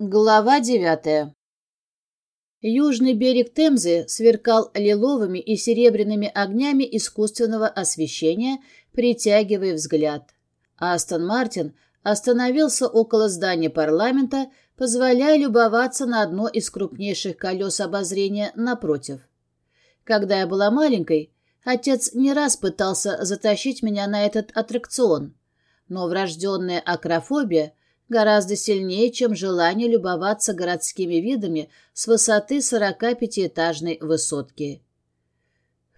Глава девятая Южный берег Темзы сверкал лиловыми и серебряными огнями искусственного освещения, притягивая взгляд. Астон Мартин остановился около здания парламента, позволяя любоваться на одно из крупнейших колес обозрения напротив. Когда я была маленькой, отец не раз пытался затащить меня на этот аттракцион, но врожденная акрофобия гораздо сильнее, чем желание любоваться городскими видами с высоты 45-этажной высотки.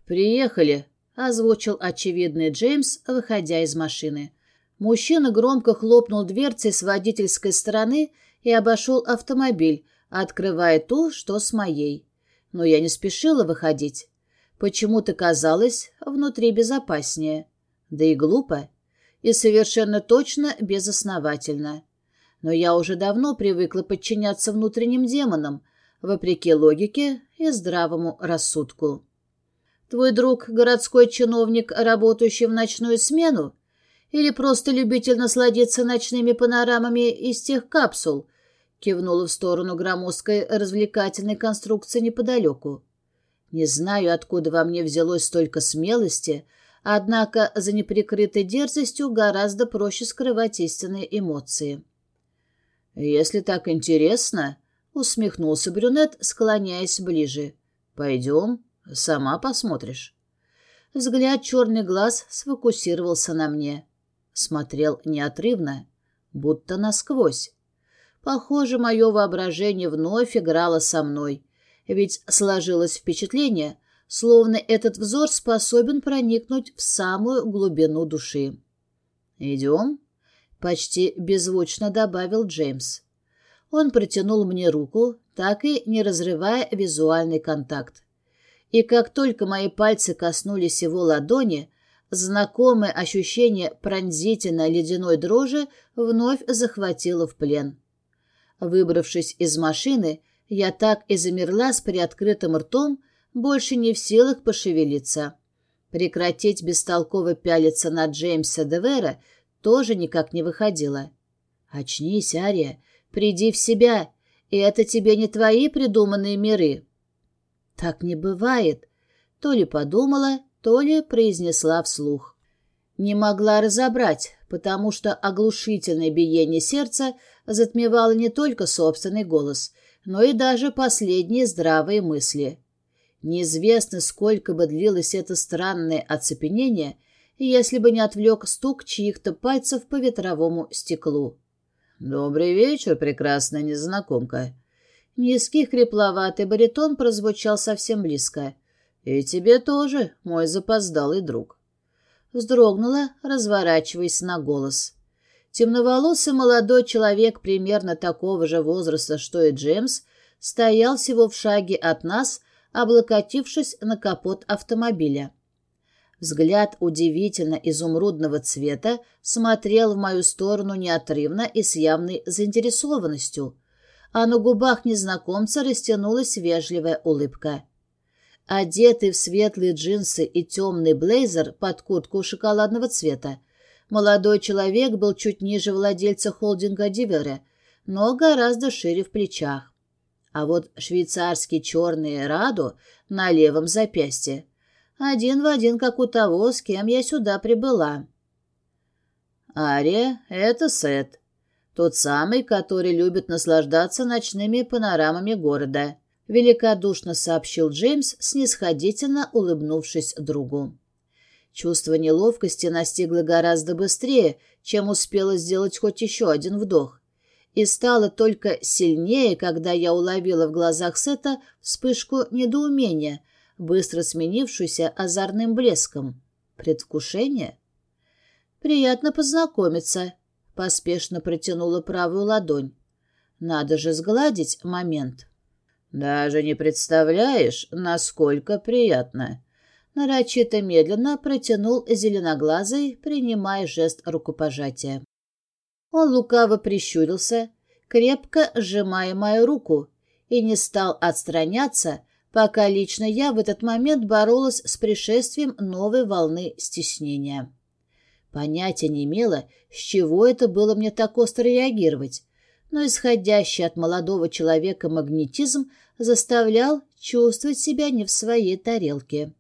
«Приехали», — озвучил очевидный Джеймс, выходя из машины. Мужчина громко хлопнул дверцей с водительской стороны и обошел автомобиль, открывая ту, что с моей. Но я не спешила выходить. Почему-то казалось внутри безопаснее. Да и глупо. И совершенно точно безосновательно но я уже давно привыкла подчиняться внутренним демонам, вопреки логике и здравому рассудку. Твой друг — городской чиновник, работающий в ночную смену? Или просто любитель насладиться ночными панорамами из тех капсул?» Кивнула в сторону громоздкой развлекательной конструкции неподалеку. «Не знаю, откуда во мне взялось столько смелости, однако за неприкрытой дерзостью гораздо проще скрывать истинные эмоции». «Если так интересно», — усмехнулся брюнет, склоняясь ближе. «Пойдем, сама посмотришь». Взгляд черный глаз сфокусировался на мне. Смотрел неотрывно, будто насквозь. Похоже, мое воображение вновь играло со мной, ведь сложилось впечатление, словно этот взор способен проникнуть в самую глубину души. «Идем?» Почти беззвучно добавил Джеймс. Он протянул мне руку, так и не разрывая визуальный контакт. И как только мои пальцы коснулись его ладони, знакомое ощущение пронзительно ледяной дрожи вновь захватило в плен. Выбравшись из машины, я так и замерла с приоткрытым ртом, больше не в силах пошевелиться. Прекратить бестолково пялиться на Джеймса Девера тоже никак не выходила. «Очнись, Ария, приди в себя, и это тебе не твои придуманные миры». «Так не бывает», — то ли подумала, то ли произнесла вслух. Не могла разобрать, потому что оглушительное биение сердца затмевало не только собственный голос, но и даже последние здравые мысли. Неизвестно, сколько бы длилось это странное оцепенение — если бы не отвлек стук чьих-то пальцев по ветровому стеклу. «Добрый вечер, прекрасная незнакомка». Низкий хрипловатый баритон прозвучал совсем близко. «И тебе тоже, мой запоздалый друг». Вздрогнула, разворачиваясь на голос. Темноволосый молодой человек примерно такого же возраста, что и Джеймс, стоял всего в шаге от нас, облокотившись на капот автомобиля. Взгляд удивительно изумрудного цвета смотрел в мою сторону неотрывно и с явной заинтересованностью, а на губах незнакомца растянулась вежливая улыбка. Одетый в светлые джинсы и темный блейзер под куртку шоколадного цвета, молодой человек был чуть ниже владельца холдинга Дивере, но гораздо шире в плечах. А вот швейцарский черный Радо на левом запястье один в один, как у того, с кем я сюда прибыла. Ария — это Сет, тот самый, который любит наслаждаться ночными панорамами города, великодушно сообщил Джеймс, снисходительно улыбнувшись другу. Чувство неловкости настигло гораздо быстрее, чем успела сделать хоть еще один вдох. И стало только сильнее, когда я уловила в глазах Сета вспышку недоумения, быстро сменившуюся озорным блеском. Предвкушение? «Приятно познакомиться», — поспешно протянула правую ладонь. «Надо же сгладить момент». «Даже не представляешь, насколько приятно», — нарочито медленно протянул зеленоглазый, принимая жест рукопожатия. Он лукаво прищурился, крепко сжимая мою руку, и не стал отстраняться, пока лично я в этот момент боролась с пришествием новой волны стеснения. Понятия не имела, с чего это было мне так остро реагировать, но исходящий от молодого человека магнетизм заставлял чувствовать себя не в своей тарелке.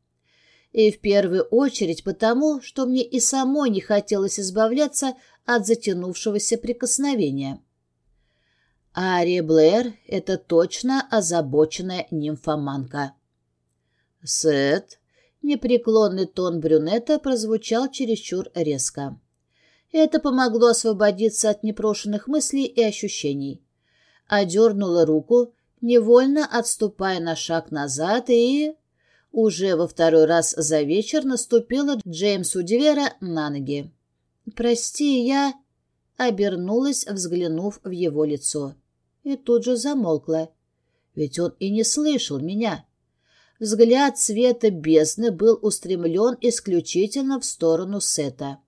И в первую очередь потому, что мне и самой не хотелось избавляться от затянувшегося прикосновения. Ари Блэр — это точно озабоченная нимфоманка. «Сет», — непреклонный тон брюнета прозвучал чересчур резко. Это помогло освободиться от непрошенных мыслей и ощущений. Одернула руку, невольно отступая на шаг назад и... Уже во второй раз за вечер наступила Джеймсу Дивера на ноги. «Прости, я...» Обернулась, взглянув в его лицо. И тут же замолкла. Ведь он и не слышал меня. Взгляд цвета бездны был устремлен исключительно в сторону Сета.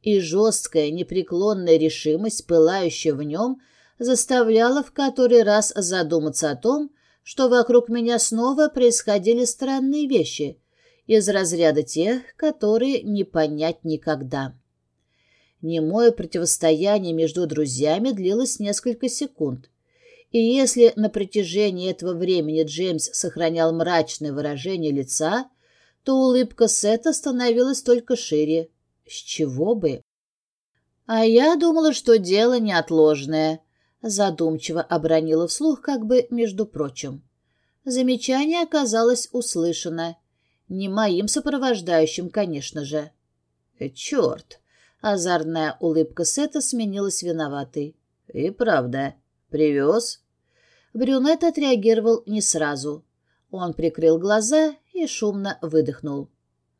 И жесткая, непреклонная решимость, пылающая в нем, заставляла в который раз задуматься о том, что вокруг меня снова происходили странные вещи, из разряда тех, которые не понять никогда. Немое противостояние между друзьями длилось несколько секунд. И если на протяжении этого времени Джеймс сохранял мрачное выражение лица, то улыбка Сета становилась только шире. С чего бы? А я думала, что дело неотложное, задумчиво обронила вслух, как бы между прочим. Замечание оказалось услышано. Не моим сопровождающим, конечно же. Э, «Черт!» — озорная улыбка Сета сменилась виноватой. «И правда. Привез?» Брюнет отреагировал не сразу. Он прикрыл глаза и шумно выдохнул.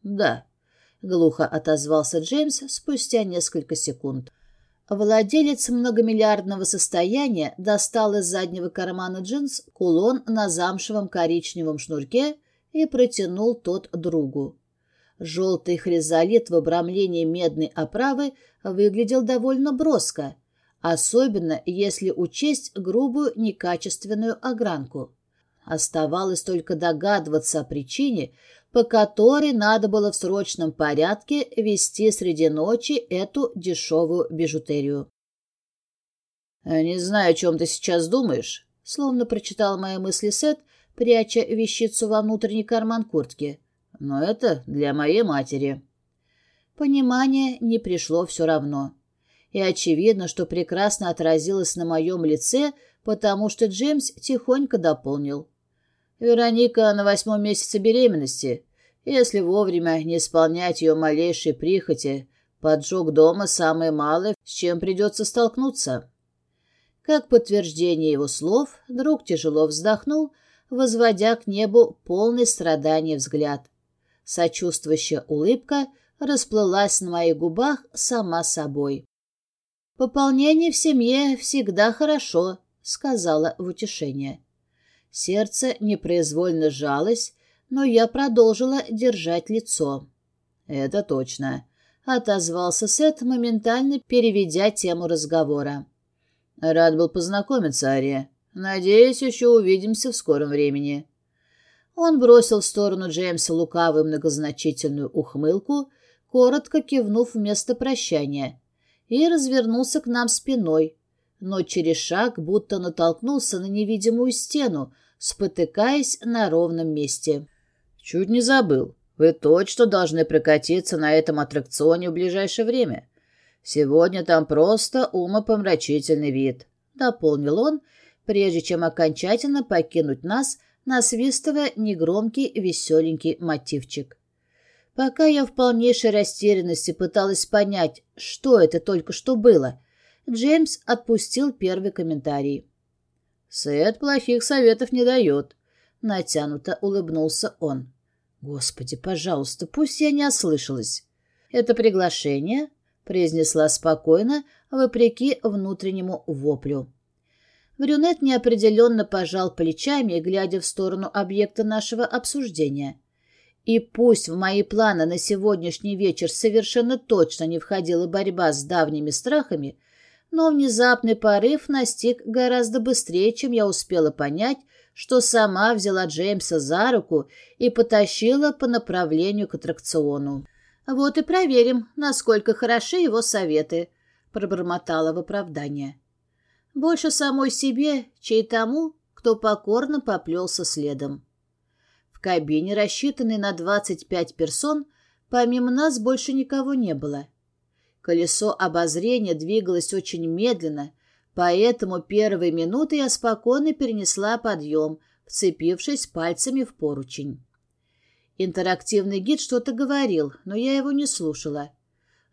«Да», — глухо отозвался Джеймс спустя несколько секунд. Владелец многомиллиардного состояния достал из заднего кармана джинс кулон на замшевом коричневом шнурке и протянул тот другу. Желтый хризолит в обрамлении медной оправы выглядел довольно броско, особенно если учесть грубую некачественную огранку. Оставалось только догадываться о причине, по которой надо было в срочном порядке вести среди ночи эту дешевую бижутерию. «Не знаю, о чем ты сейчас думаешь», — словно прочитал мои мысли Сет, пряча вещицу во внутренний карман куртки. «Но это для моей матери». Понимание не пришло все равно. И очевидно, что прекрасно отразилось на моем лице, потому что Джеймс тихонько дополнил. Вероника на восьмом месяце беременности. Если вовремя не исполнять ее малейшие прихоти, поджог дома самое малое, с чем придется столкнуться. Как подтверждение его слов, друг тяжело вздохнул, возводя к небу полный страдания взгляд. Сочувствующая улыбка расплылась на моих губах сама собой. «Пополнение в семье всегда хорошо», — сказала в утешение. Сердце непроизвольно сжалось, но я продолжила держать лицо. «Это точно», — отозвался Сет, моментально переведя тему разговора. «Рад был познакомиться, Ария. Надеюсь, еще увидимся в скором времени». Он бросил в сторону Джеймса лукавую многозначительную ухмылку, коротко кивнув вместо прощания, и развернулся к нам спиной, но через шаг будто натолкнулся на невидимую стену, спотыкаясь на ровном месте. «Чуть не забыл. Вы точно должны прокатиться на этом аттракционе в ближайшее время. Сегодня там просто умопомрачительный вид», — дополнил он, прежде чем окончательно покинуть нас, насвистывая негромкий веселенький мотивчик. Пока я в полнейшей растерянности пыталась понять, что это только что было, Джеймс отпустил первый комментарий. «Сет плохих советов не дает», — натянуто улыбнулся он. «Господи, пожалуйста, пусть я не ослышалась». «Это приглашение?» — произнесла спокойно, вопреки внутреннему воплю. Брюнет неопределенно пожал плечами, глядя в сторону объекта нашего обсуждения. И пусть в мои планы на сегодняшний вечер совершенно точно не входила борьба с давними страхами, но внезапный порыв настиг гораздо быстрее, чем я успела понять, что сама взяла Джеймса за руку и потащила по направлению к аттракциону. «Вот и проверим, насколько хороши его советы», — пробормотала в оправдание. Больше самой себе, чей тому, кто покорно поплелся следом. В кабине, рассчитанной на 25 персон, помимо нас больше никого не было. Колесо обозрения двигалось очень медленно, поэтому первые минуты я спокойно перенесла подъем, вцепившись пальцами в поручень. Интерактивный гид что-то говорил, но я его не слушала.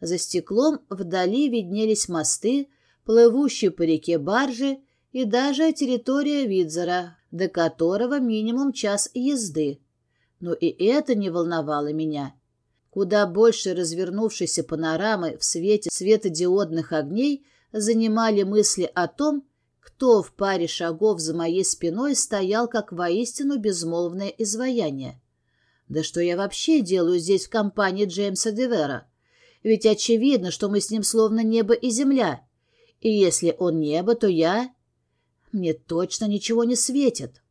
За стеклом вдали виднелись мосты, плывущие по реке баржи и даже территория Видзера, до которого минимум час езды. Но и это не волновало меня. Куда больше развернувшейся панорамы в свете светодиодных огней занимали мысли о том, кто в паре шагов за моей спиной стоял как воистину безмолвное изваяние. Да что я вообще делаю здесь в компании Джеймса Девера? Ведь очевидно, что мы с ним словно небо и земля. И если он небо, то я... Мне точно ничего не светит.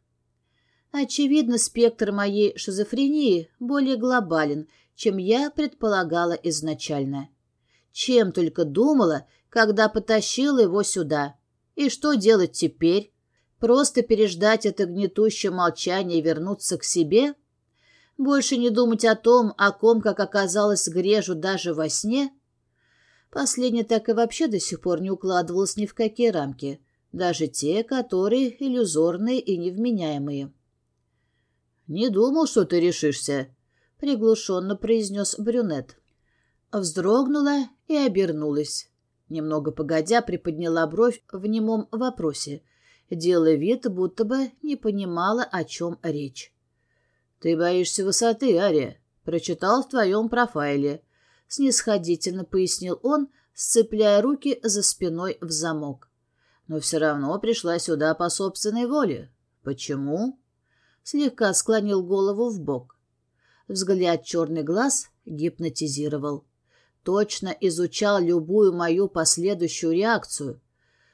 Очевидно, спектр моей шизофрении более глобален, чем я предполагала изначально. Чем только думала, когда потащила его сюда. И что делать теперь? Просто переждать это гнетущее молчание и вернуться к себе? Больше не думать о том, о ком, как оказалось, грежу даже во сне? Последнее так и вообще до сих пор не укладывалось ни в какие рамки, даже те, которые иллюзорные и невменяемые. «Не думал, что ты решишься», — приглушенно произнес брюнет. Вздрогнула и обернулась. Немного погодя приподняла бровь в немом вопросе, делая вид, будто бы не понимала, о чем речь. «Ты боишься высоты, Ария. Прочитал в твоем профайле», — снисходительно пояснил он, сцепляя руки за спиной в замок. «Но все равно пришла сюда по собственной воле. Почему?» Слегка склонил голову в бок. Взгляд черный глаз гипнотизировал. Точно изучал любую мою последующую реакцию.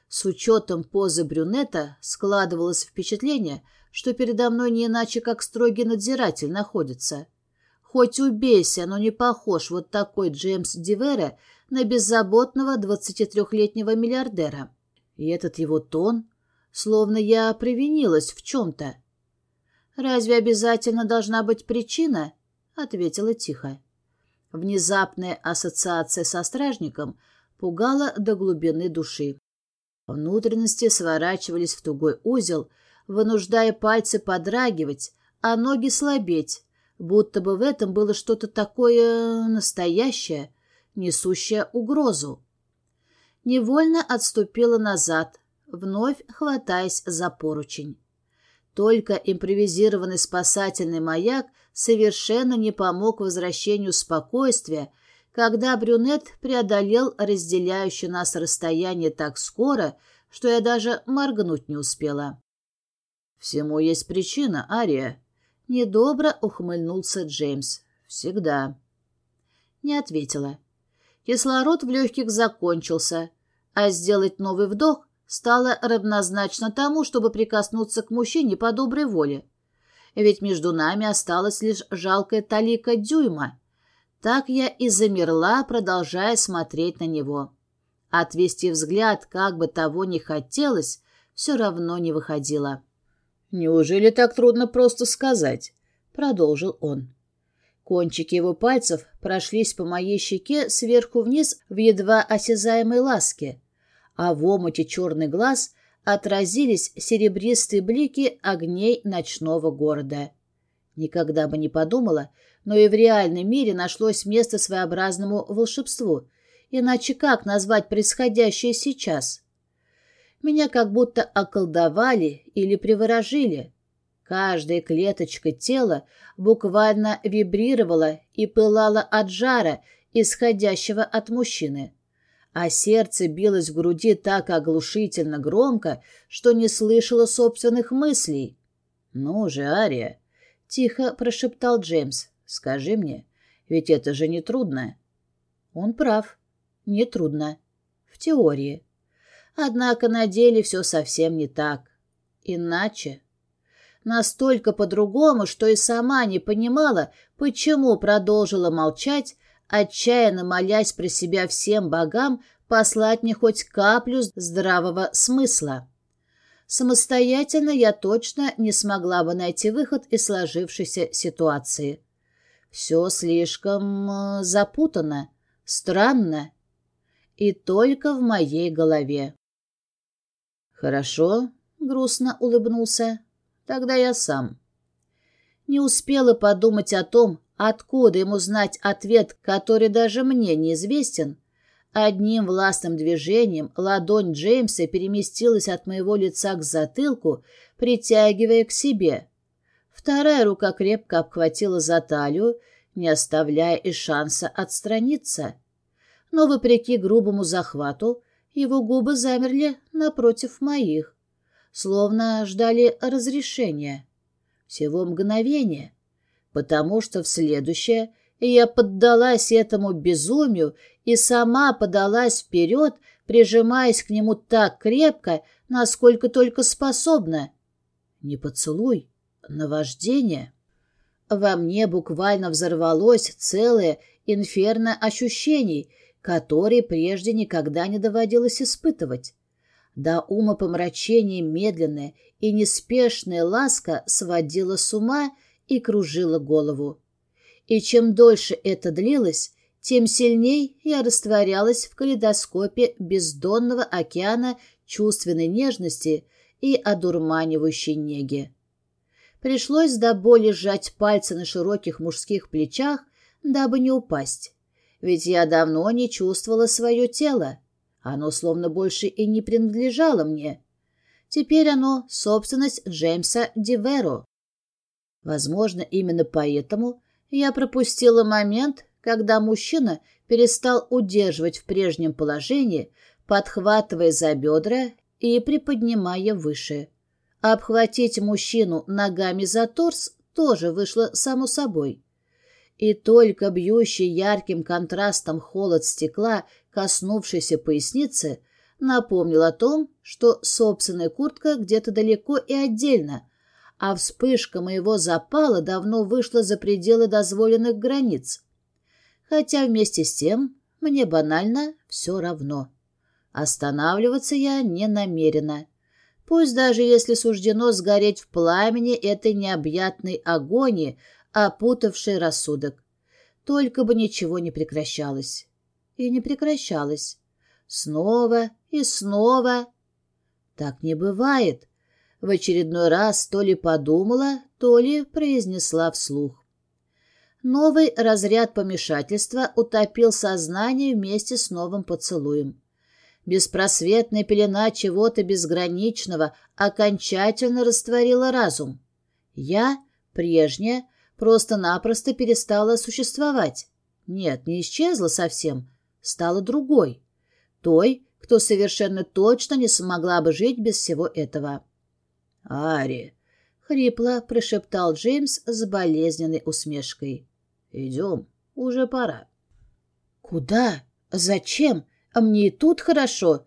С учетом позы брюнета складывалось впечатление — что передо мной не иначе, как строгий надзиратель находится. Хоть убейся, но не похож вот такой Джеймс Дивера на беззаботного 23-летнего миллиардера. И этот его тон, словно я провинилась в чем-то. «Разве обязательно должна быть причина?» — ответила тихо. Внезапная ассоциация со стражником пугала до глубины души. Внутренности сворачивались в тугой узел, вынуждая пальцы подрагивать, а ноги слабеть, будто бы в этом было что-то такое настоящее, несущее угрозу. Невольно отступила назад, вновь хватаясь за поручень. Только импровизированный спасательный маяк совершенно не помог возвращению спокойствия, когда брюнет преодолел разделяющее нас расстояние так скоро, что я даже моргнуть не успела. «Всему есть причина, Ария». Недобро ухмыльнулся Джеймс. «Всегда». Не ответила. Кислород в легких закончился, а сделать новый вдох стало равнозначно тому, чтобы прикоснуться к мужчине по доброй воле. Ведь между нами осталась лишь жалкая талика дюйма. Так я и замерла, продолжая смотреть на него. Отвести взгляд, как бы того ни хотелось, все равно не выходило. «Неужели так трудно просто сказать?» — продолжил он. Кончики его пальцев прошлись по моей щеке сверху вниз в едва осязаемой ласке, а в омуте черный глаз отразились серебристые блики огней ночного города. Никогда бы не подумала, но и в реальном мире нашлось место своеобразному волшебству. Иначе как назвать происходящее сейчас? Меня как будто околдовали или приворожили. Каждая клеточка тела буквально вибрировала и пылала от жара, исходящего от мужчины. А сердце билось в груди так оглушительно громко, что не слышало собственных мыслей. «Ну же, Ария!» — тихо прошептал Джеймс. «Скажи мне, ведь это же не трудно». Он прав. Не трудно. В теории. Однако на деле все совсем не так. Иначе. Настолько по-другому, что и сама не понимала, почему продолжила молчать, отчаянно молясь про себя всем богам послать мне хоть каплю здравого смысла. Самостоятельно я точно не смогла бы найти выход из сложившейся ситуации. Все слишком э, запутано, странно и только в моей голове. «Хорошо», — грустно улыбнулся, — «тогда я сам». Не успела подумать о том, откуда ему знать ответ, который даже мне неизвестен, Одним властным движением ладонь Джеймса переместилась от моего лица к затылку, притягивая к себе. Вторая рука крепко обхватила за талию, не оставляя и шанса отстраниться. Но, вопреки грубому захвату, его губы замерли напротив моих, словно ждали разрешения. Всего мгновения, потому что в следующее я поддалась этому безумию и сама подалась вперед, прижимаясь к нему так крепко, насколько только способна. Не поцелуй, наваждение. Во мне буквально взорвалось целое инферно ощущений, которые прежде никогда не доводилось испытывать. До ума помрачения медленная и неспешная ласка сводила с ума и кружила голову. И чем дольше это длилось, тем сильней я растворялась в калейдоскопе бездонного океана чувственной нежности и одурманивающей неги. Пришлось до боли сжать пальцы на широких мужских плечах, дабы не упасть. Ведь я давно не чувствовала свое тело. Оно словно больше и не принадлежало мне. Теперь оно — собственность Джеймса Диверо. Возможно, именно поэтому я пропустила момент, когда мужчина перестал удерживать в прежнем положении, подхватывая за бедра и приподнимая выше. Обхватить мужчину ногами за торс тоже вышло само собой. И только бьющий ярким контрастом холод стекла, коснувшийся поясницы, напомнил о том, что собственная куртка где-то далеко и отдельно, а вспышка моего запала давно вышла за пределы дозволенных границ хотя вместе с тем мне банально все равно. Останавливаться я не намерена. Пусть даже если суждено сгореть в пламени этой необъятной агонии, опутавшей рассудок. Только бы ничего не прекращалось. И не прекращалось. Снова и снова. Так не бывает. В очередной раз то ли подумала, то ли произнесла вслух. Новый разряд помешательства утопил сознание вместе с новым поцелуем. Беспросветная пелена чего-то безграничного окончательно растворила разум. Я, прежняя, просто-напросто перестала существовать. Нет, не исчезла совсем, стала другой. Той, кто совершенно точно не смогла бы жить без всего этого. «Ари!» — хрипло прошептал Джеймс с болезненной усмешкой. Идем, уже пора. Куда? Зачем? А мне и тут хорошо.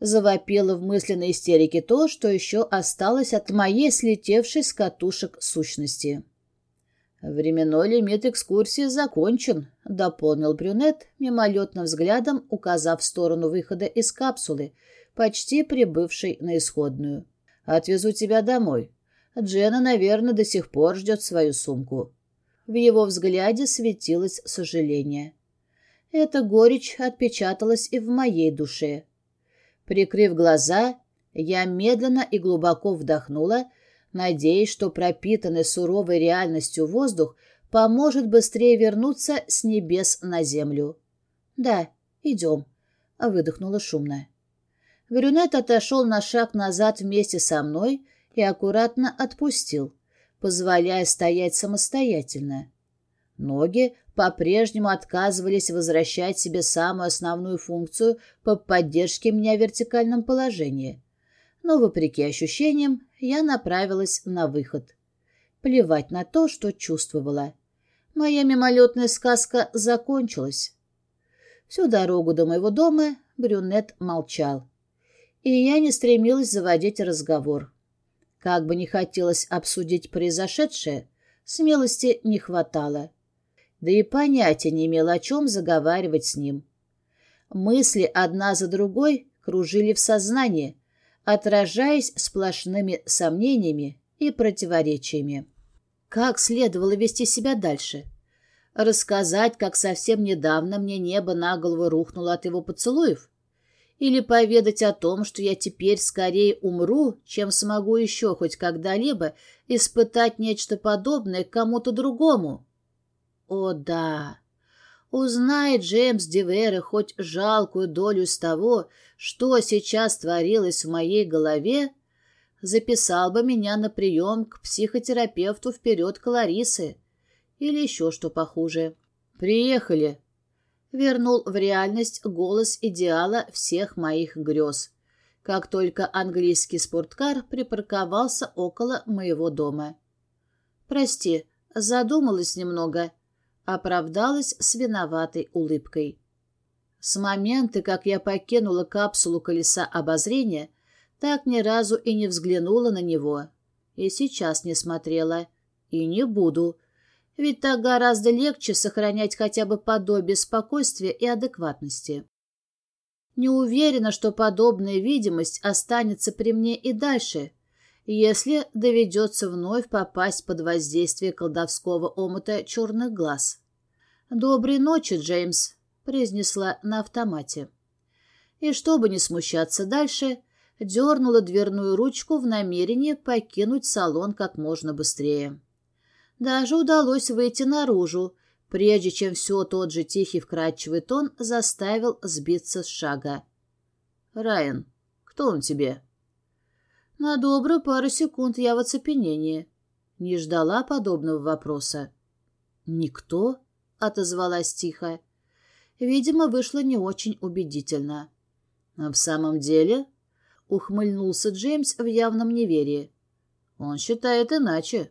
Завопило в мысленной истерике то, что еще осталось от моей слетевшей с катушек сущности. «Временной лимит экскурсии закончен», — дополнил брюнет, мимолетным взглядом указав в сторону выхода из капсулы, почти прибывшей на исходную. «Отвезу тебя домой. Джена, наверное, до сих пор ждет свою сумку. В его взгляде светилось сожаление. Эта горечь отпечаталась и в моей душе. Прикрыв глаза, я медленно и глубоко вдохнула, надеясь, что пропитанный суровой реальностью воздух поможет быстрее вернуться с небес на землю. «Да, идем», — выдохнула шумно. Брюнет отошел на шаг назад вместе со мной и аккуратно отпустил позволяя стоять самостоятельно. Ноги по-прежнему отказывались возвращать себе самую основную функцию по поддержке меня в вертикальном положении. Но, вопреки ощущениям, я направилась на выход. Плевать на то, что чувствовала. Моя мимолетная сказка закончилась. Всю дорогу до моего дома брюнет молчал. И я не стремилась заводить разговор. Как бы не хотелось обсудить произошедшее, смелости не хватало. Да и понятия не имела, о чем заговаривать с ним. Мысли одна за другой кружили в сознании, отражаясь сплошными сомнениями и противоречиями. Как следовало вести себя дальше? Рассказать, как совсем недавно мне небо на голову рухнуло от его поцелуев? Или поведать о том, что я теперь скорее умру, чем смогу еще хоть когда-либо испытать нечто подобное кому-то другому? О да! Узнает Джеймс Дивера хоть жалкую долю из того, что сейчас творилось в моей голове, записал бы меня на прием к психотерапевту вперед Кларисы или еще что похуже. «Приехали!» Вернул в реальность голос идеала всех моих грез, как только английский спорткар припарковался около моего дома. «Прости, задумалась немного», оправдалась с виноватой улыбкой. С момента, как я покинула капсулу колеса обозрения, так ни разу и не взглянула на него. И сейчас не смотрела. И не буду. Ведь так гораздо легче сохранять хотя бы подобие спокойствия и адекватности. Не уверена, что подобная видимость останется при мне и дальше, если доведется вновь попасть под воздействие колдовского омута черных глаз. «Доброй ночи, Джеймс», — произнесла на автомате. И чтобы не смущаться дальше, дернула дверную ручку в намерении покинуть салон как можно быстрее. Даже удалось выйти наружу, прежде чем все тот же тихий вкрадчивый тон заставил сбиться с шага. «Райан, кто он тебе?» На добрую пару секунд я в оцепенении. Не ждала подобного вопроса. «Никто?» — отозвалась тихо. Видимо, вышло не очень убедительно. «А в самом деле?» — ухмыльнулся Джеймс в явном неверии. «Он считает иначе».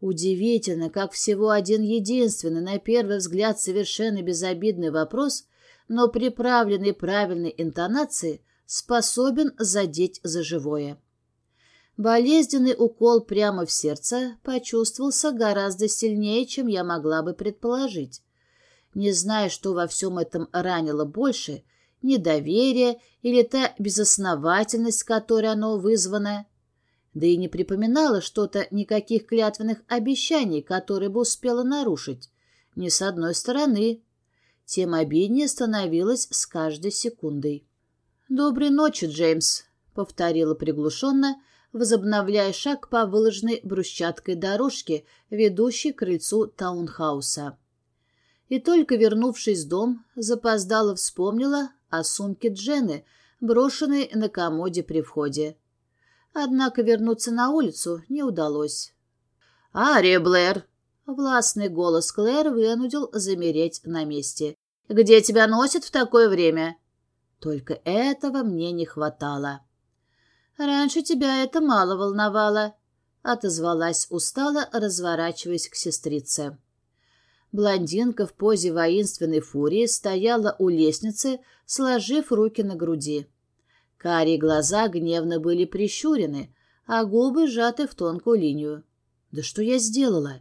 Удивительно, как всего один единственный, на первый взгляд совершенно безобидный вопрос, но приправленный правильной интонацией, способен задеть за живое. Болезненный укол прямо в сердце почувствовался гораздо сильнее, чем я могла бы предположить. Не зная, что во всем этом ранило больше, недоверие или та безосновательность, которой оно вызвано, да и не припоминала что-то никаких клятвенных обещаний, которые бы успела нарушить, ни с одной стороны, тем обиднее становилось с каждой секундой. «Доброй ночи, Джеймс», — повторила приглушенно, возобновляя шаг по выложенной брусчаткой дорожке, ведущей к крыльцу таунхауса. И только вернувшись в дом, запоздала вспомнила о сумке Джены, брошенной на комоде при входе. Однако вернуться на улицу не удалось. «Ария Блэр!» — властный голос Клэр вынудил замереть на месте. «Где тебя носят в такое время?» Только этого мне не хватало. «Раньше тебя это мало волновало», — отозвалась устало, разворачиваясь к сестрице. Блондинка в позе воинственной фурии стояла у лестницы, сложив руки на груди. Карие глаза гневно были прищурены, а губы сжаты в тонкую линию. «Да что я сделала?»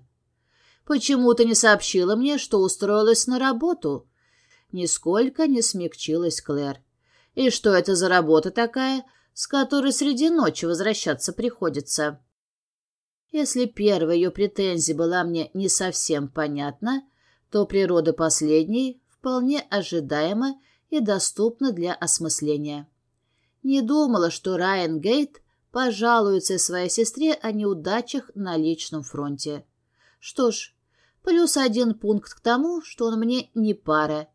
«Почему ты не сообщила мне, что устроилась на работу?» Нисколько не смягчилась Клэр. И что это за работа такая, с которой среди ночи возвращаться приходится? Если первая ее претензия была мне не совсем понятна, то природа последней вполне ожидаема и доступна для осмысления. Не думала, что Райан Гейт пожалуется своей сестре о неудачах на личном фронте. Что ж, плюс один пункт к тому, что он мне не пара,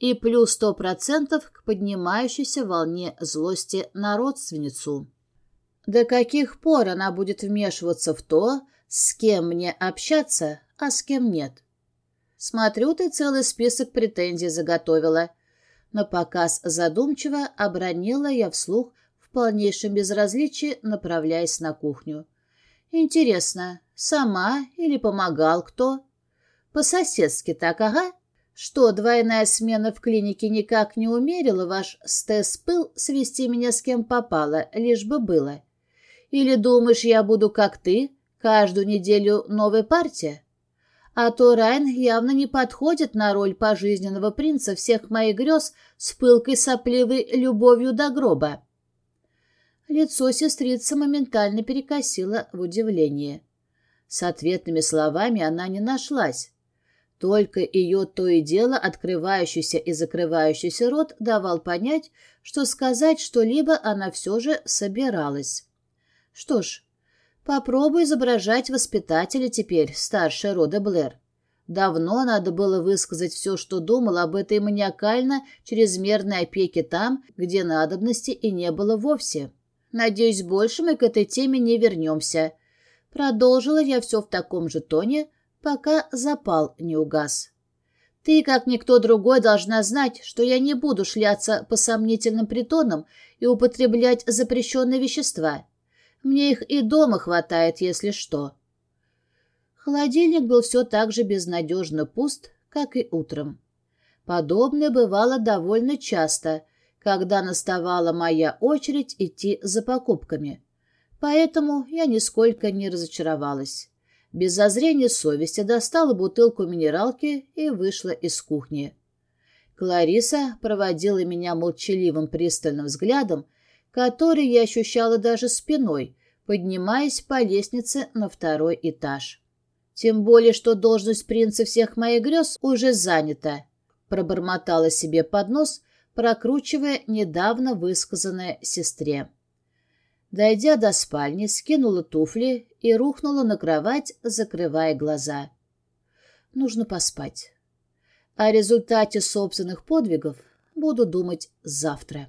и плюс сто процентов к поднимающейся волне злости на родственницу. До каких пор она будет вмешиваться в то, с кем мне общаться, а с кем нет? Смотрю, ты целый список претензий заготовила. На показ задумчиво обронила я вслух в полнейшем безразличии, направляясь на кухню. Интересно, сама или помогал кто? По-соседски так, ага. Что, двойная смена в клинике никак не умерила ваш стес-пыл свести меня с кем попало, лишь бы было? Или думаешь, я буду как ты, каждую неделю новая партия? а то Райн явно не подходит на роль пожизненного принца всех моих грез с пылкой сопливой любовью до гроба. Лицо сестрицы моментально перекосило в удивлении. С ответными словами она не нашлась. Только ее то и дело открывающийся и закрывающийся рот давал понять, что сказать что-либо она все же собиралась. Что ж, попробуй изображать воспитателя теперь, старшая рода Блэр. Давно надо было высказать все, что думал об этой маниакально чрезмерной опеке там, где надобности и не было вовсе. Надеюсь, больше мы к этой теме не вернемся. Продолжила я все в таком же тоне, пока запал не угас. Ты, как никто другой, должна знать, что я не буду шляться по сомнительным притонам и употреблять запрещенные вещества. Мне их и дома хватает, если что. Холодильник был все так же безнадежно пуст, как и утром. Подобное бывало довольно часто, когда наставала моя очередь идти за покупками. Поэтому я нисколько не разочаровалась без зазрения совести достала бутылку минералки и вышла из кухни. Клариса проводила меня молчаливым пристальным взглядом, который я ощущала даже спиной, поднимаясь по лестнице на второй этаж. Тем более, что должность принца всех моих грез уже занята, пробормотала себе под нос, прокручивая недавно высказанное сестре. Дойдя до спальни, скинула туфли и рухнула на кровать, закрывая глаза. Нужно поспать. О результате собственных подвигов буду думать завтра.